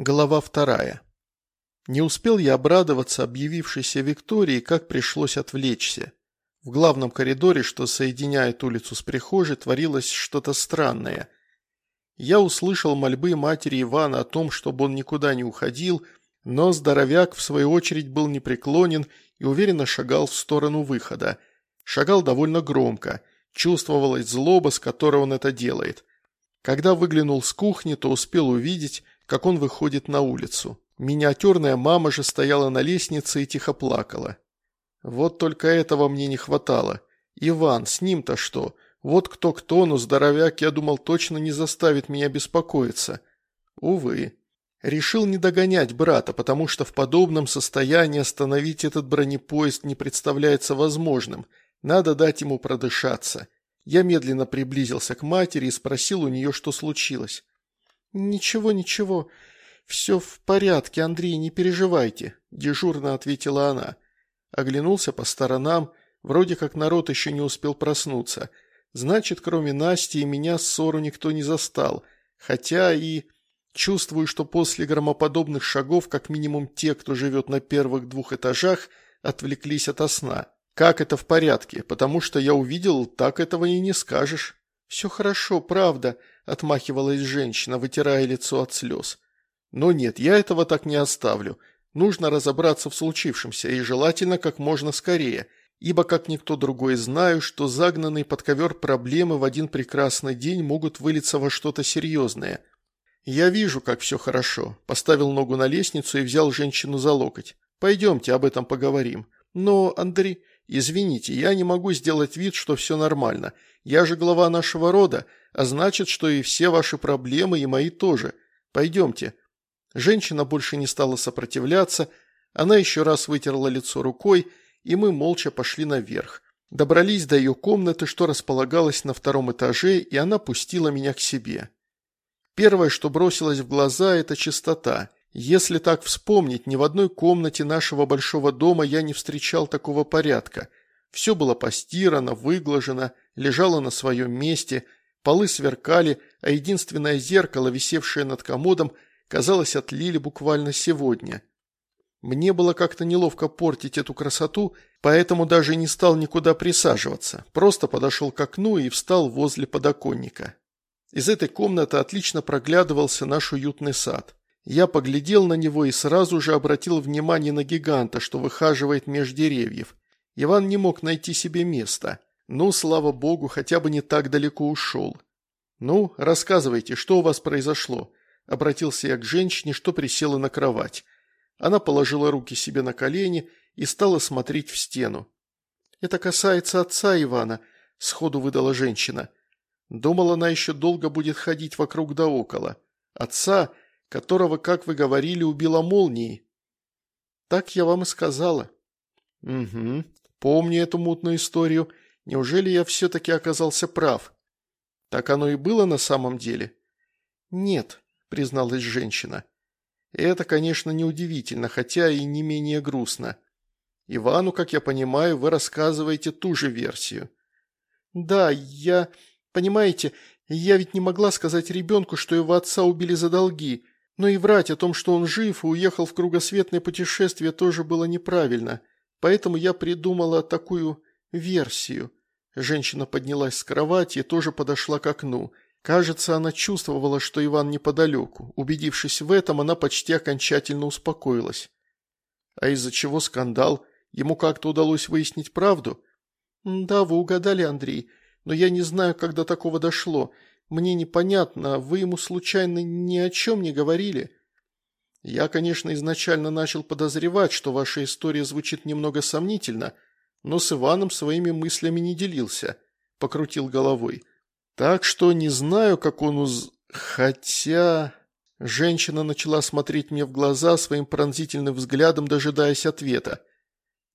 Глава вторая. Не успел я обрадоваться объявившейся Виктории, как пришлось отвлечься. В главном коридоре, что соединяет улицу с прихожей, творилось что-то странное. Я услышал мольбы матери Ивана о том, чтобы он никуда не уходил, но здоровяк, в свою очередь, был непреклонен и уверенно шагал в сторону выхода. Шагал довольно громко. Чувствовалась злоба, с которой он это делает. Когда выглянул с кухни, то успел увидеть, как он выходит на улицу. Миниатюрная мама же стояла на лестнице и тихо плакала. Вот только этого мне не хватало. Иван, с ним-то что? Вот кто-кто, но здоровяк, я думал, точно не заставит меня беспокоиться. Увы. Решил не догонять брата, потому что в подобном состоянии остановить этот бронепоезд не представляется возможным. Надо дать ему продышаться. Я медленно приблизился к матери и спросил у нее, что случилось. «Ничего, ничего. Все в порядке, Андрей, не переживайте», – дежурно ответила она. Оглянулся по сторонам, вроде как народ еще не успел проснуться. Значит, кроме Насти и меня ссору никто не застал. Хотя и... Чувствую, что после громоподобных шагов, как минимум те, кто живет на первых двух этажах, отвлеклись от сна. Как это в порядке? Потому что я увидел, так этого и не скажешь. «Все хорошо, правда», – отмахивалась женщина, вытирая лицо от слез. «Но нет, я этого так не оставлю. Нужно разобраться в случившемся, и желательно как можно скорее, ибо как никто другой знаю, что загнанные под ковер проблемы в один прекрасный день могут вылиться во что-то серьезное. Я вижу, как все хорошо. Поставил ногу на лестницу и взял женщину за локоть. Пойдемте, об этом поговорим. Но, Андрей, извините, я не могу сделать вид, что все нормально. Я же глава нашего рода, а значит, что и все ваши проблемы, и мои тоже. Пойдемте». Женщина больше не стала сопротивляться, она еще раз вытерла лицо рукой, и мы молча пошли наверх. Добрались до ее комнаты, что располагалась на втором этаже, и она пустила меня к себе. Первое, что бросилось в глаза, это чистота. Если так вспомнить, ни в одной комнате нашего большого дома я не встречал такого порядка. Все было постирано, выглажено, лежало на своем месте, полы сверкали, а единственное зеркало, висевшее над комодом, казалось, отлили буквально сегодня. Мне было как-то неловко портить эту красоту, поэтому даже не стал никуда присаживаться, просто подошел к окну и встал возле подоконника. Из этой комнаты отлично проглядывался наш уютный сад. Я поглядел на него и сразу же обратил внимание на гиганта, что выхаживает меж деревьев. Иван не мог найти себе места. Ну, слава богу, хотя бы не так далеко ушел. «Ну, рассказывайте, что у вас произошло?» Обратился я к женщине, что присела на кровать. Она положила руки себе на колени и стала смотреть в стену. «Это касается отца Ивана», – сходу выдала женщина. Думала, она еще долго будет ходить вокруг да около. Отца, которого, как вы говорили, убила молнией. «Так я вам и сказала». «Угу, помню эту мутную историю», Неужели я все-таки оказался прав? Так оно и было на самом деле? Нет, призналась женщина. это, конечно, неудивительно, хотя и не менее грустно. Ивану, как я понимаю, вы рассказываете ту же версию. Да, я... Понимаете, я ведь не могла сказать ребенку, что его отца убили за долги, но и врать о том, что он жив и уехал в кругосветное путешествие, тоже было неправильно. Поэтому я придумала такую версию. Женщина поднялась с кровати и тоже подошла к окну. Кажется, она чувствовала, что Иван неподалеку. Убедившись в этом, она почти окончательно успокоилась. А из-за чего скандал? Ему как-то удалось выяснить правду? Да, вы угадали, Андрей, но я не знаю, когда такого дошло. Мне непонятно, вы ему случайно ни о чем не говорили? Я, конечно, изначально начал подозревать, что ваша история звучит немного сомнительно – но с Иваном своими мыслями не делился, покрутил головой. Так что не знаю, как он уз... Хотя... Женщина начала смотреть мне в глаза своим пронзительным взглядом, дожидаясь ответа.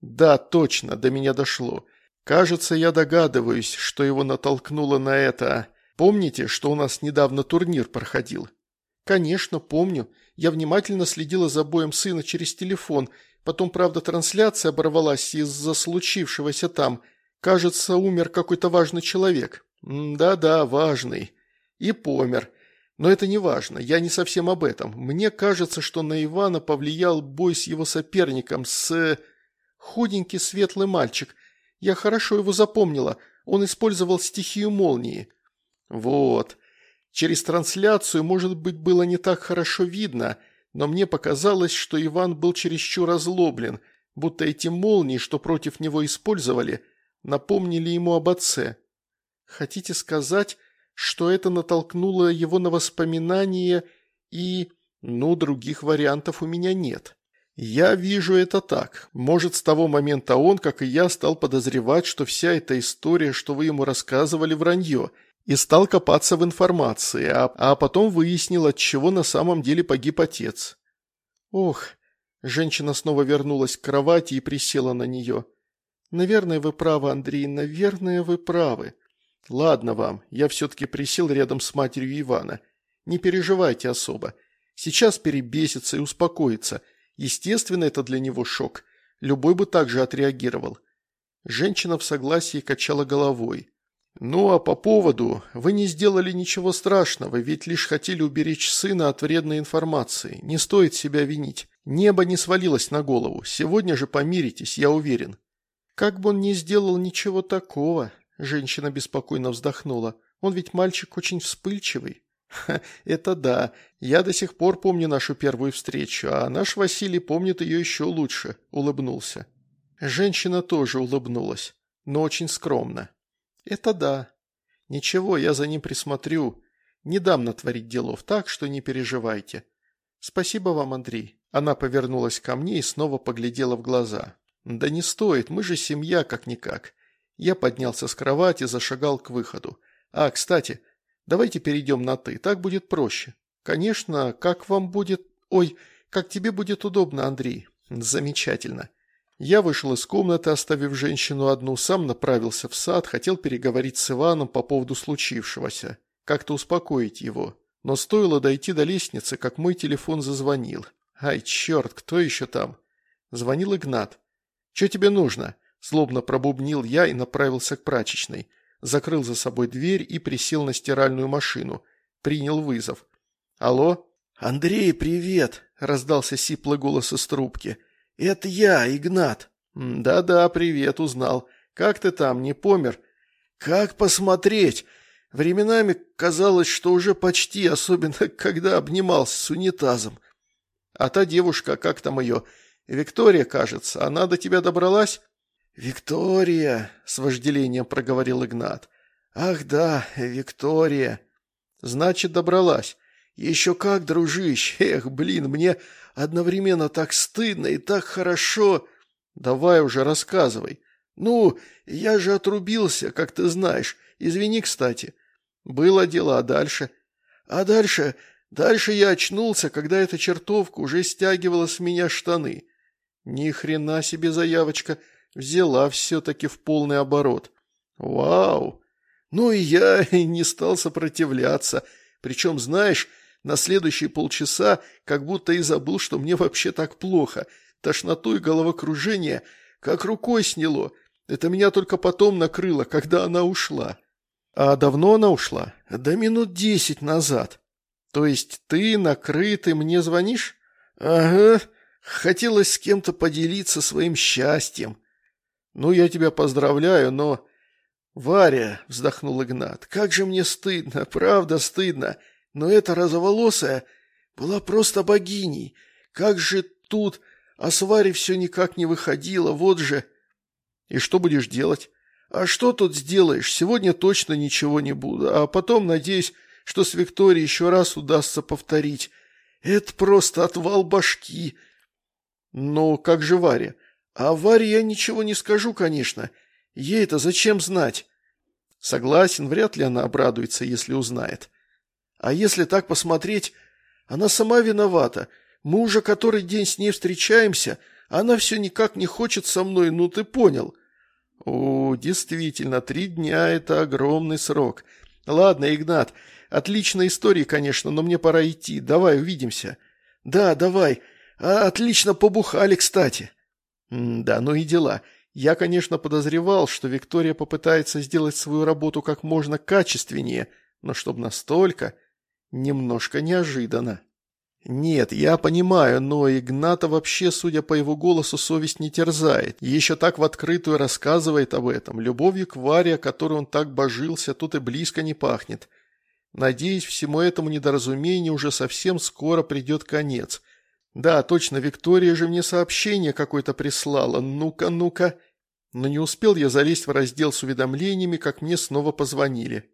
Да, точно, до меня дошло. Кажется, я догадываюсь, что его натолкнуло на это. Помните, что у нас недавно турнир проходил? Конечно, помню. Я внимательно следила за боем сына через телефон Потом, правда, трансляция оборвалась из-за случившегося там. Кажется, умер какой-то важный человек. Да-да, важный. И помер. Но это не важно, я не совсем об этом. Мне кажется, что на Ивана повлиял бой с его соперником, с... Худенький светлый мальчик. Я хорошо его запомнила. Он использовал стихию молнии. Вот. Через трансляцию, может быть, было не так хорошо видно, но мне показалось, что Иван был чересчур озлоблен, будто эти молнии, что против него использовали, напомнили ему об отце. Хотите сказать, что это натолкнуло его на воспоминания и... Ну, других вариантов у меня нет. Я вижу это так. Может, с того момента он, как и я, стал подозревать, что вся эта история, что вы ему рассказывали, вранье, и стал копаться в информации, а, а потом выяснил, от чего на самом деле погиб отец. Ох, женщина снова вернулась к кровати и присела на нее. Наверное, вы правы, Андрей, наверное, вы правы. «Ладно вам, я все-таки присел рядом с матерью Ивана. Не переживайте особо. Сейчас перебесится и успокоится. Естественно, это для него шок. Любой бы так же отреагировал». Женщина в согласии качала головой. «Ну а по поводу, вы не сделали ничего страшного, ведь лишь хотели уберечь сына от вредной информации. Не стоит себя винить. Небо не свалилось на голову. Сегодня же помиритесь, я уверен». «Как бы он не сделал ничего такого», Женщина беспокойно вздохнула. «Он ведь мальчик очень вспыльчивый». «Ха, это да. Я до сих пор помню нашу первую встречу, а наш Василий помнит ее еще лучше», — улыбнулся. Женщина тоже улыбнулась, но очень скромно. «Это да. Ничего, я за ним присмотрю. Не дам натворить делов, так что не переживайте. Спасибо вам, Андрей». Она повернулась ко мне и снова поглядела в глаза. «Да не стоит, мы же семья как-никак. Я поднялся с кровати, зашагал к выходу. «А, кстати, давайте перейдем на «ты», так будет проще». «Конечно, как вам будет... Ой, как тебе будет удобно, Андрей». «Замечательно». Я вышел из комнаты, оставив женщину одну, сам направился в сад, хотел переговорить с Иваном по поводу случившегося, как-то успокоить его. Но стоило дойти до лестницы, как мой телефон зазвонил. «Ай, черт, кто еще там?» Звонил Игнат. «Че тебе нужно?» Злобно пробубнил я и направился к прачечной. Закрыл за собой дверь и присел на стиральную машину. Принял вызов. «Алло?» «Андрей, привет!» – раздался сиплый голос из трубки. «Это я, Игнат». «Да-да, привет, узнал. Как ты там, не помер?» «Как посмотреть?» Временами казалось, что уже почти, особенно когда обнимался с унитазом. «А та девушка, как там ее? Виктория, кажется, она до тебя добралась?» «Виктория!» – с вожделением проговорил Игнат. «Ах да, Виктория!» «Значит, добралась. Еще как, дружище! Эх, блин, мне одновременно так стыдно и так хорошо!» «Давай уже рассказывай». «Ну, я же отрубился, как ты знаешь. Извини, кстати». «Было дело, а дальше?» «А дальше...» Дальше я очнулся, когда эта чертовка уже стягивала с меня штаны. Ни хрена себе заявочка. Взяла все-таки в полный оборот. Вау! Ну и я не стал сопротивляться. Причем, знаешь, на следующие полчаса как будто и забыл, что мне вообще так плохо. Тошноту и головокружение как рукой сняло. Это меня только потом накрыло, когда она ушла. А давно она ушла? Да минут десять назад. То есть ты, накрытый, мне звонишь? Ага. Хотелось с кем-то поделиться своим счастьем. «Ну, я тебя поздравляю, но...» «Варя», — вздохнул Игнат, — «как же мне стыдно, правда стыдно. Но эта розоволосая была просто богиней. Как же тут... А с Варей все никак не выходило, вот же...» «И что будешь делать?» «А что тут сделаешь? Сегодня точно ничего не буду, а потом надеюсь, что с Викторией еще раз удастся повторить. Это просто отвал башки». «Но как же Варя? А Варе я ничего не скажу, конечно. Ей это зачем знать? Согласен, вряд ли она обрадуется, если узнает. А если так посмотреть, она сама виновата. Мы уже который день с ней встречаемся, а она все никак не хочет со мной, ну ты понял. О, действительно, три дня – это огромный срок. Ладно, Игнат, отличная история, конечно, но мне пора идти. Давай увидимся. Да, давай. А, отлично побухали, кстати. да, ну и дела. Я, конечно, подозревал, что Виктория попытается сделать свою работу как можно качественнее, но чтоб настолько... Немножко неожиданно. Нет, я понимаю, но Игната вообще, судя по его голосу, совесть не терзает. Еще так в открытую рассказывает об этом. Любовью к Варе, которой он так божился, тут и близко не пахнет. Надеюсь, всему этому недоразумению уже совсем скоро придет конец. Да, точно, Виктория же мне сообщение какое-то прислала. Ну-ка, ну-ка. Но не успел я залезть в раздел с уведомлениями, как мне снова позвонили.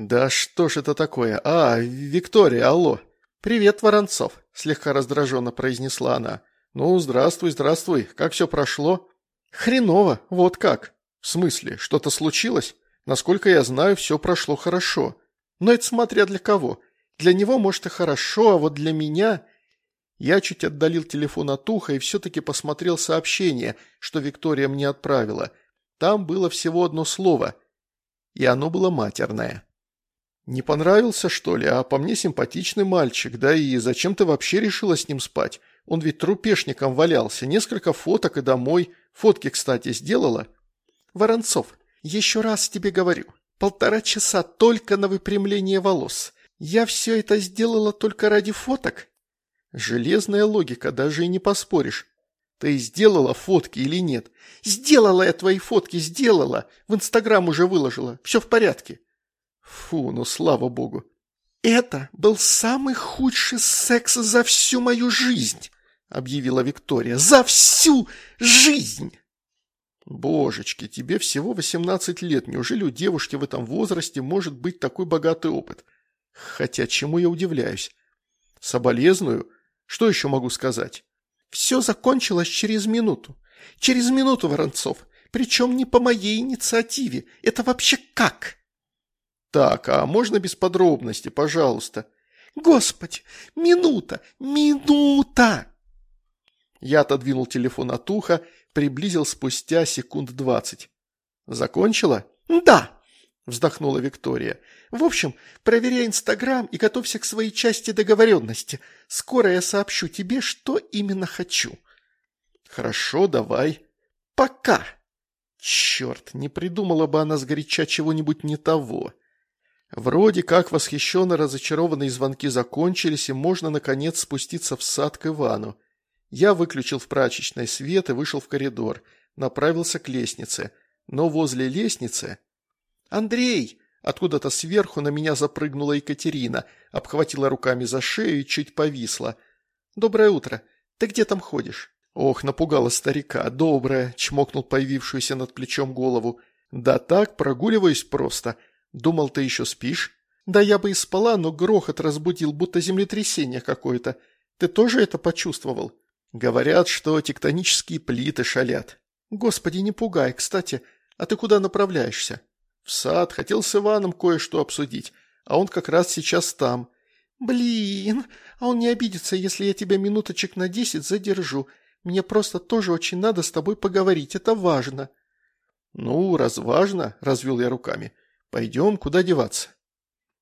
Да что ж это такое? А, Виктория, алло. «Привет, Воронцов», – слегка раздраженно произнесла она. «Ну, здравствуй, здравствуй. Как все прошло?» «Хреново, вот как». «В смысле, что-то случилось? Насколько я знаю, все прошло хорошо. Но это смотря для кого. Для него, может, и хорошо, а вот для меня...» Я чуть отдалил телефон от уха и все-таки посмотрел сообщение, что Виктория мне отправила. Там было всего одно слово, и оно было матерное. «Не понравился, что ли? А по мне симпатичный мальчик, да и зачем ты вообще решила с ним спать? Он ведь трупешником валялся, несколько фоток и домой. Фотки, кстати, сделала?» «Воронцов, еще раз тебе говорю, полтора часа только на выпрямление волос. Я все это сделала только ради фоток?» «Железная логика, даже и не поспоришь. Ты сделала фотки или нет?» «Сделала я твои фотки, сделала. В Инстаграм уже выложила. Все в порядке». Фу, ну слава богу. «Это был самый худший секс за всю мою жизнь», — объявила Виктория. «За всю жизнь!» «Божечки, тебе всего 18 лет. Неужели у девушки в этом возрасте может быть такой богатый опыт? Хотя чему я удивляюсь? Соболезную? Что еще могу сказать?» «Все закончилось через минуту. Через минуту, Воронцов. Причем не по моей инициативе. Это вообще как?» «Так, а можно без подробностей, пожалуйста?» «Господи, минута, минута!» Я отодвинул телефон от уха, приблизил спустя секунд двадцать. «Закончила?» «Да!» – вздохнула Виктория. «В общем, проверяй Инстаграм и готовься к своей части договоренности. Скоро я сообщу тебе, что именно хочу». «Хорошо, давай». «Пока!» Черт, не придумала бы она сгоряча чего-нибудь не того. Вроде как восхищенно разочарованные звонки закончились, и можно, наконец, спуститься в сад к Ивану. Я выключил в прачечной свет и вышел в коридор, направился к лестнице. Но возле лестницы... «Андрей!» Откуда-то сверху на меня запрыгнула Екатерина, обхватила руками за шею и чуть повисла. «Доброе утро. Ты где там ходишь?» Ох, напугала старика. «Доброе!» – чмокнул появившуюся над плечом голову. «Да так, прогуливаюсь просто. Думал, ты еще спишь? Да я бы и спала, но грохот разбудил, будто землетрясение какое-то. Ты тоже это почувствовал? Говорят, что тектонические плиты шалят. Господи, не пугай. Кстати, а ты куда направляешься? В сад. Хотел с Иваном кое-что обсудить, а он как раз сейчас там. Блин, а он не обидится, если я тебя минуточек на десять задержу. Мне просто тоже очень надо с тобой поговорить, это важно. Ну, раз важно, развел я руками. Пойдем, куда деваться.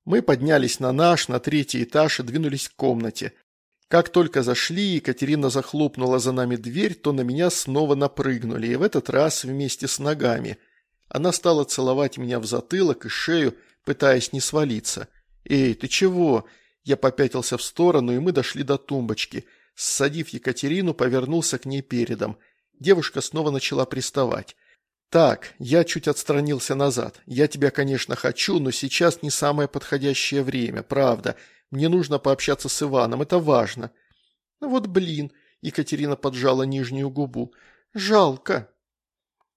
Мы поднялись на наш, на третий этаж и двинулись к комнате. Как только зашли, Екатерина захлопнула за нами дверь, то на меня снова напрыгнули, и в этот раз вместе с ногами. Она стала целовать меня в затылок и шею, пытаясь не свалиться. «Эй, ты чего?» Я попятился в сторону, и мы дошли до тумбочки. Ссадив Екатерину, повернулся к ней передом. Девушка снова начала приставать. «Так, я чуть отстранился назад. Я тебя, конечно, хочу, но сейчас не самое подходящее время, правда. Мне нужно пообщаться с Иваном, это важно». «Вот блин», — Екатерина поджала нижнюю губу. «Жалко».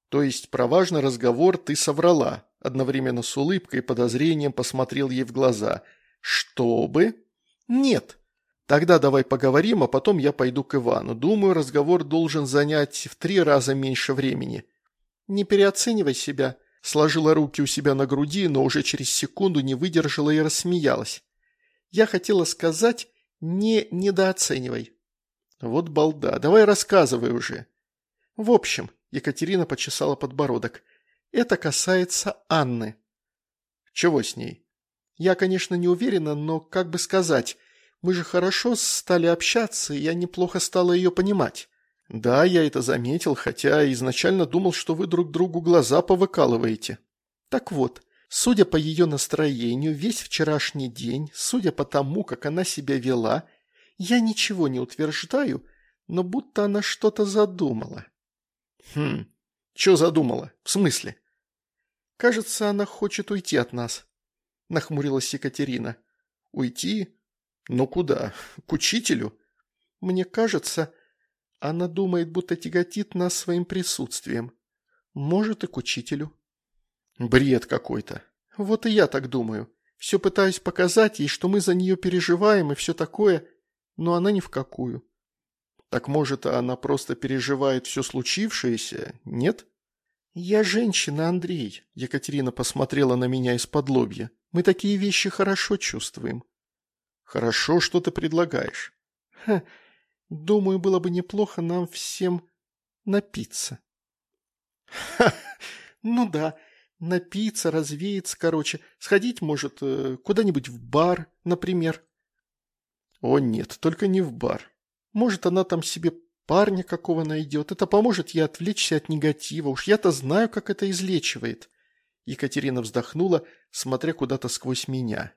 «То есть про важный разговор ты соврала?» Одновременно с улыбкой и подозрением посмотрел ей в глаза. «Чтобы?» «Нет». «Тогда давай поговорим, а потом я пойду к Ивану. Думаю, разговор должен занять в три раза меньше времени». «Не переоценивай себя», – сложила руки у себя на груди, но уже через секунду не выдержала и рассмеялась. «Я хотела сказать, не недооценивай». «Вот балда, давай рассказывай уже». «В общем», – Екатерина почесала подбородок, – «это касается Анны». «Чего с ней?» «Я, конечно, не уверена, но, как бы сказать, мы же хорошо стали общаться, и я неплохо стала ее понимать». «Да, я это заметил, хотя изначально думал, что вы друг другу глаза повыкалываете». «Так вот, Судя по ее настроению, весь вчерашний день, судя по тому, как она себя вела, я ничего не утверждаю, но будто она что-то задумала. Хм, что задумала? В смысле? Кажется, она хочет уйти от нас, нахмурилась Екатерина. Уйти? Но куда? К учителю? Мне кажется, она думает, будто тяготит нас своим присутствием. Может, и к учителю. Бред какой-то. Вот и я так думаю. Все пытаюсь показать ей, что мы за нее переживаем и все такое, но она ни в какую. Так может, она просто переживает все случившееся, нет? Я женщина, Андрей. Екатерина посмотрела на меня из-под лобья. Мы такие вещи хорошо чувствуем. Хорошо, что ты предлагаешь. Ха, думаю, было бы неплохо нам всем напиться. Ха, ну да, Напиться, развеяться, короче. Сходить, может, э, куда-нибудь в бар, например. О нет, только не в бар. Может, она там себе парня какого найдет. Это поможет ей отвлечься от негатива. Уж я-то знаю, как это излечивает. Екатерина вздохнула, смотря куда-то сквозь меня.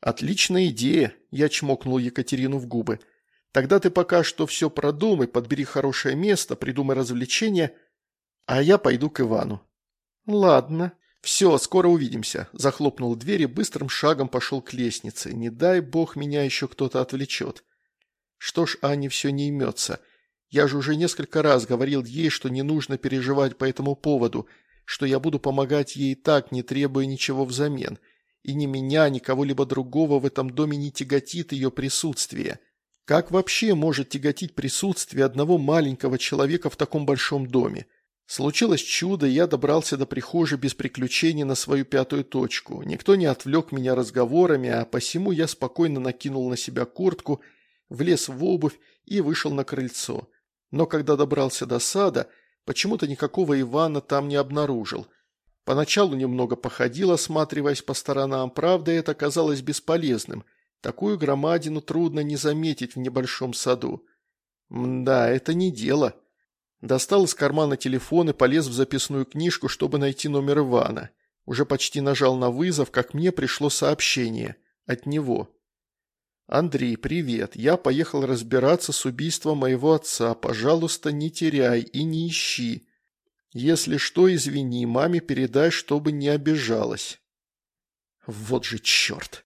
«Отличная идея!» – я чмокнул Екатерину в губы. «Тогда ты пока что все продумай, подбери хорошее место, придумай развлечения, а я пойду к Ивану». «Ладно», «Все, скоро увидимся», – захлопнул дверь и быстрым шагом пошел к лестнице. «Не дай бог меня еще кто-то отвлечет». Что ж, Ане все не имется. Я же уже несколько раз говорил ей, что не нужно переживать по этому поводу, что я буду помогать ей так, не требуя ничего взамен. И ни меня, ни кого-либо другого в этом доме не тяготит ее присутствие. Как вообще может тяготить присутствие одного маленького человека в таком большом доме? Случилось чудо, я добрался до прихожей без приключений на свою пятую точку. Никто не отвлек меня разговорами, а посему я спокойно накинул на себя куртку, влез в обувь и вышел на крыльцо. Но когда добрался до сада, почему-то никакого Ивана там не обнаружил. Поначалу немного походил, осматриваясь по сторонам, правда, это казалось бесполезным. Такую громадину трудно не заметить в небольшом саду. Да, это не дело. Достал из кармана телефон и полез в записную книжку, чтобы найти номер Ивана. Уже почти нажал на вызов, как мне пришло сообщение. От него. «Андрей, привет. Я поехал разбираться с убийством моего отца. Пожалуйста, не теряй и не ищи. Если что, извини, маме передай, чтобы не обижалась». Вот же черт.